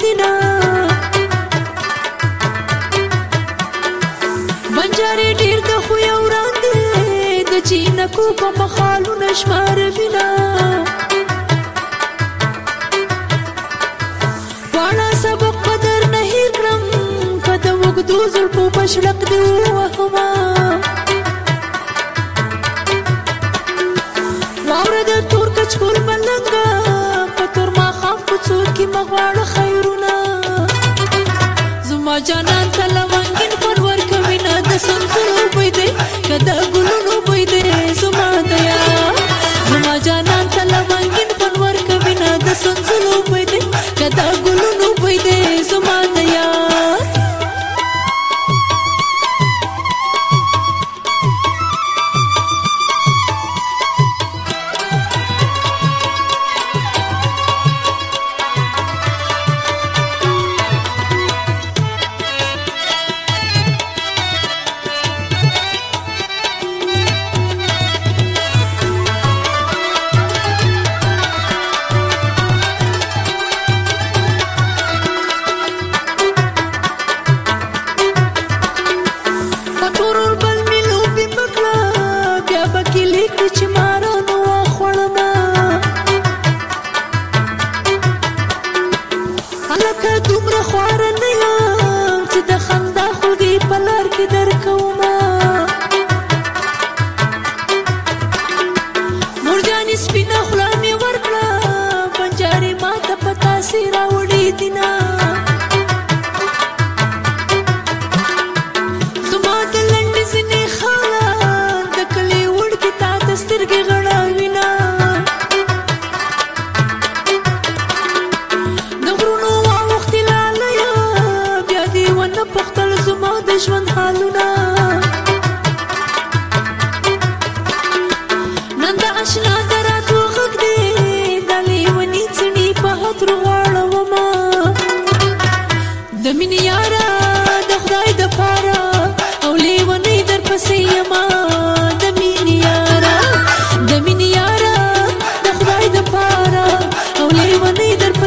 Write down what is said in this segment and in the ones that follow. سیدنا بنجارې ډېر د خو یو وران دی د چینکو په مخالونه شمار وینا پاړه سبق قدر نه کړم په د وګدو زلفو پشلق دی وهما واوره د تور کچکور ملنګه په تور ماښام کوڅو کې مغواړه తగులును పోయి దేశమా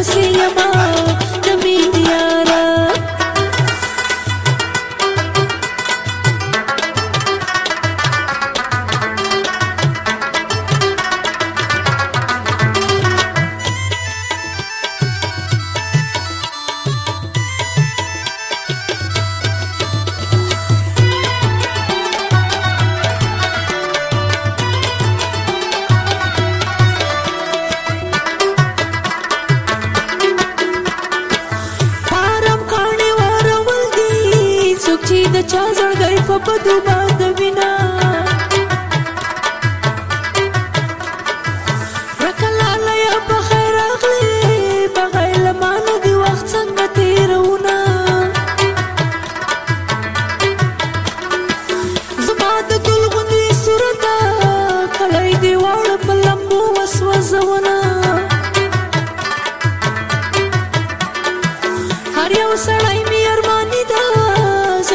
Você ia amar بدو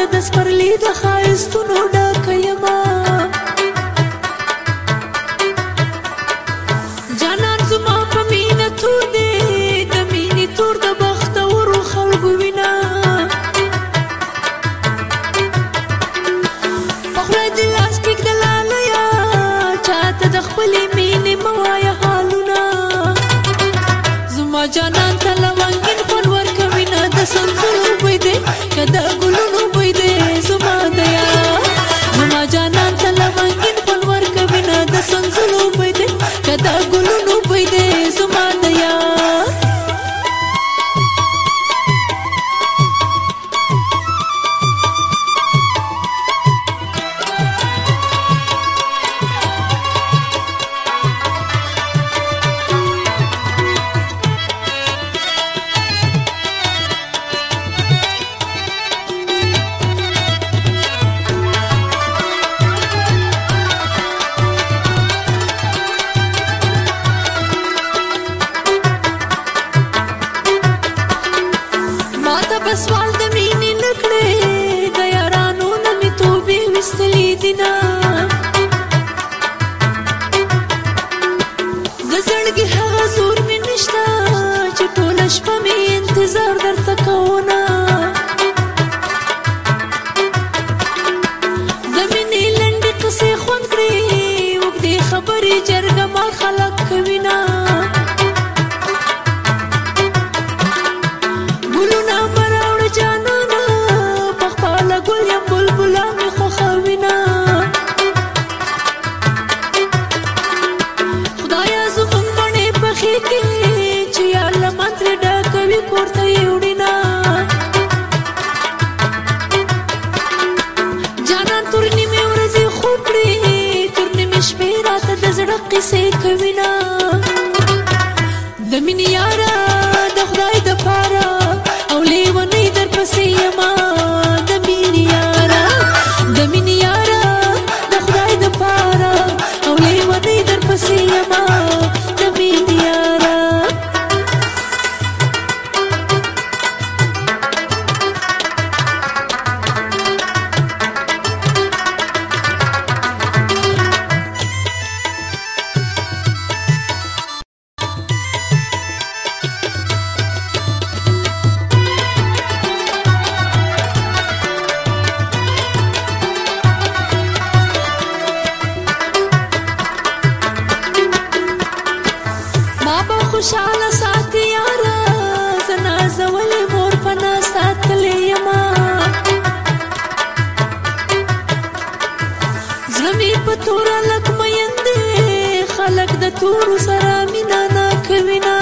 زه د سپرلی د ښایستونو ډکه یمه جانان زما په مینه تور دی د مینې تور د بختورو خلکو وینه په خوله دې لاس کېږده لالیه چاته د خپلې مینې مه وایه حالونه زما جانان ته لونګین خوند ورکوینه د سمزلو بوی دی که د ګل push for me دې سې کوي نا د مين یارا خوشاله ساتي یاره زنا زولې مور په نه ساتلې یما زړه مې په توره لک میندې خلک د تورو سره مینه نه کوي نه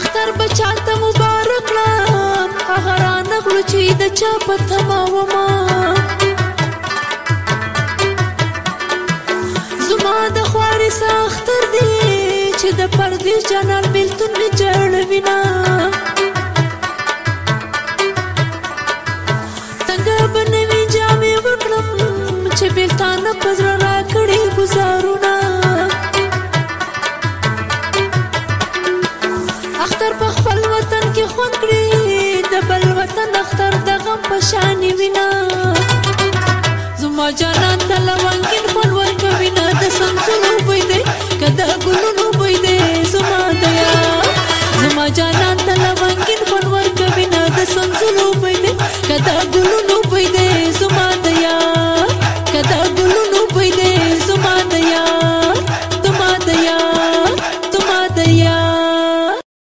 اختر به چاته مبارک کړم هغه رانغلو چې د چا په تمه ومه پیسا اختر دی چې د پردې جانان بیلتون می جړوي نه څنګه بنوي جامې وکړم چې بیلتانه پزړه راکړي گزارونه اختر په خپل وطن کې خوند کړي د بل وطن اختر د غم په شان وینا زما جانان ته لونګین Bulu